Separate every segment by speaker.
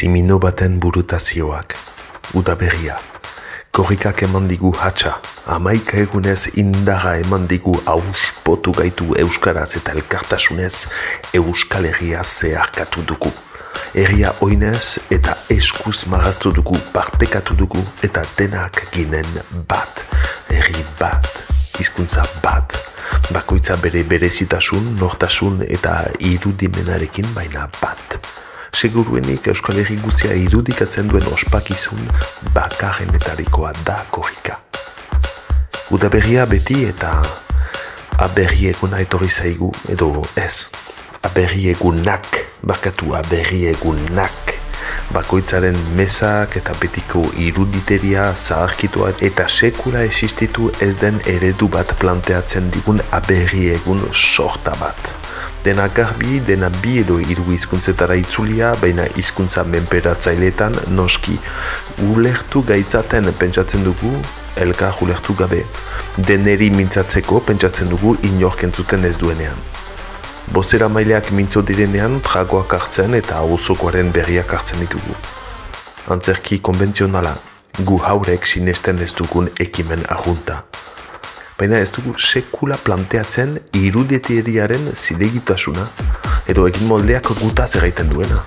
Speaker 1: Zimino baten burutazioak, udaberria. Korrikak eman digu hatxa, amaika egunez indaga eman digu auspotu gaitu euskaraz eta elkartasunez euskal herria zeharkatu dugu. Herria oinez eta eskuz maraztu dugu, partekatu dugu eta denak ginen bat. Herri bat, hizkuntza bat, bakoitza bere berezitasun, nortasun eta irudimenarekin baina bat seguruenik Euskal Herri guzia irudikatzen duen ospakizun bakarrenetarikoa da korrika. Udaberria beti eta aberri eguna etorri zaigu, edo ez, aberri egunak, bakatu aberri egunak, bakoitzaren mesak eta betiko iruditeria zaharkitua eta sekula existitu ez den eredu bat planteatzen digun aberri egun sorta bat dena garbi, dena bi edo hiru hizkuntzetara itzulia, baina hizkuntza menperatzailetan noski ulertu gaitzaten pentsatzen dugu, elka ulertu gabe. Deneri mintzatzeko pentsatzen dugu inorkentzuten ez duenean. Bozera maileak mintzo direnean tragoak hartzen eta auzokoaren berriak hartzen ditugu. Antzerki konbentzionala, gu haurek sinesten ez dugun ekimen ahunta baina ez dugu sekula planteatzen irudetieriaren zilegitasuna, edo egin moldeak guta zerraiten duena.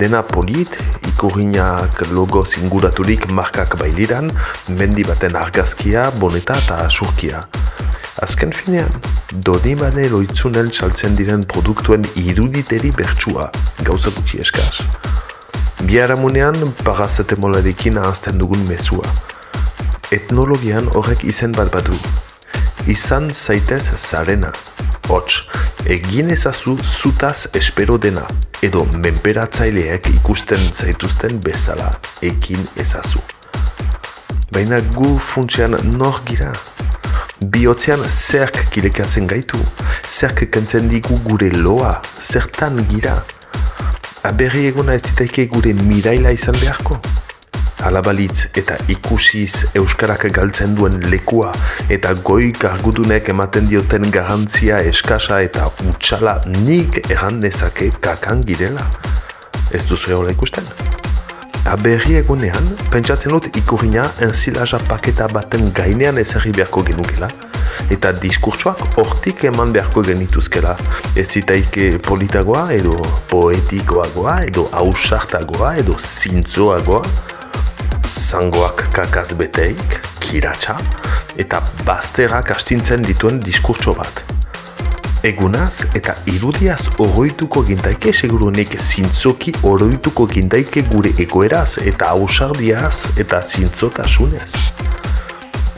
Speaker 1: Dena polit, ikurriñak logo zinguraturik markak bailiran, mendi baten argazkia, boneta eta asurkia. Azken finean, dodi bane loitzunel saltzen diren produktuen iruditeri bertsua, gauza gutxi eskaz. Biaramunean, parazetemolarekin ahazten dugun mezua. Etnologian horrek izen bat badu, izan zaitez zarena. Hots, egin ezazu zutaz espero dena, edo menperatzaileek ikusten zaituzten bezala, ekin ezazu. Baina gu funtsean nor gira? Biotzean zerk kilekatzen gaitu, zerk kentzen digu gure loa, zertan gira? Aberri egona ez ditaike gure miraila izan beharko? Alabalitz eta ikusiz euskarak galtzen duen lekua eta goi kargudunek ematen dioten garantzia eskasa eta utxala nik erran nezake kakan girela. Ez duzu hola ikusten? Aberri egunean, pentsatzen dut ikurina enzilaja paketa baten gainean ezagri beharko genukela, eta diskurtsoak hortik eman beharko genituzkela. Ez zitaike politagoa, edo poetikoagoa, edo hausartagoa, edo zintzoagoa, zangoak kakaz beteik, kiratxa, eta bazterak astintzen dituen diskurtso bat. Egunaz eta irudiaz oroituko gintaike segurunik zintzoki oroituko gintaike gure egoeraz eta ausardiaz eta zintzotasunez.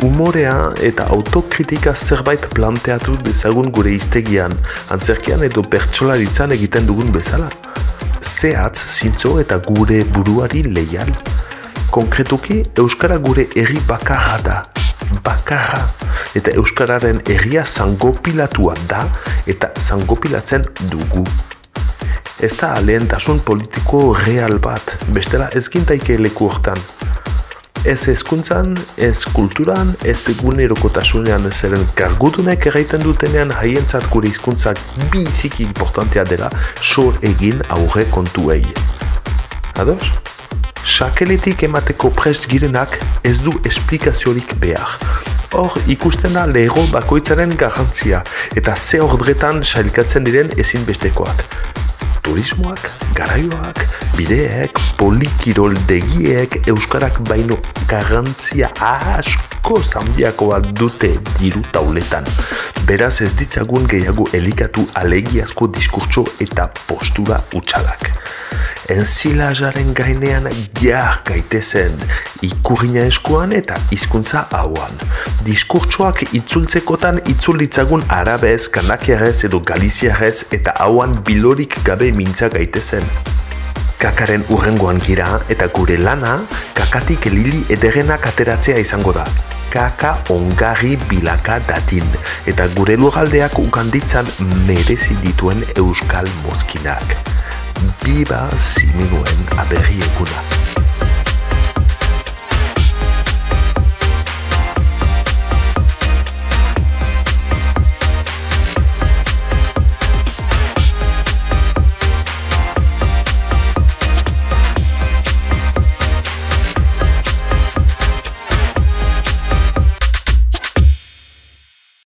Speaker 1: Umorea eta autokritika zerbait planteatu dezagun gure iztegian, antzerkian edo pertsolaritzan egiten dugun bezala. Zehatz zintzo eta gure buruari leial. Konkretuki, Euskara gure herri bakarra da. Bakarra. Eta Euskararen herria zangopilatua da eta zangopilatzen dugu. Ez da alehentasun politiko real bat, bestela ez gintaike leku hortan. Ez ezkuntzan, ez kulturan, ez egun erokotasunean zeren kargutunek erraiten dutenean haientzat gure hizkuntzak biziki importantea dela so egin aurre kontuei. Ados? Sakeletik emateko prest girenak ez du esplikaziorik behar. Hor ikusten da lehero bakoitzaren garrantzia eta ze ordretan sailkatzen diren ezinbestekoak. Turismoak, garaioak, bideek, polikirol degiek, euskarak baino garrantzia asko zanbiakoa dute diru tauletan. Beraz ez ditzagun gehiago elikatu alegiazko diskurtso eta postura utxalak enzilajaren gainean jar gaitezen ikurina eskuan eta hizkuntza hauan. Diskurtsoak itzultzekotan itzulitzagun arabez, kanakiarez edo galiziarez eta hauan bilorik gabe mintza gaitezen. Kakaren urrengoan gira eta gure lana kakatik lili ederenak ateratzea izango da. Kaka ongarri bilaka datin eta gure lugaldeak ukanditzan merezi dituen euskal mozkinak. Biba Siminuen aberri eguna.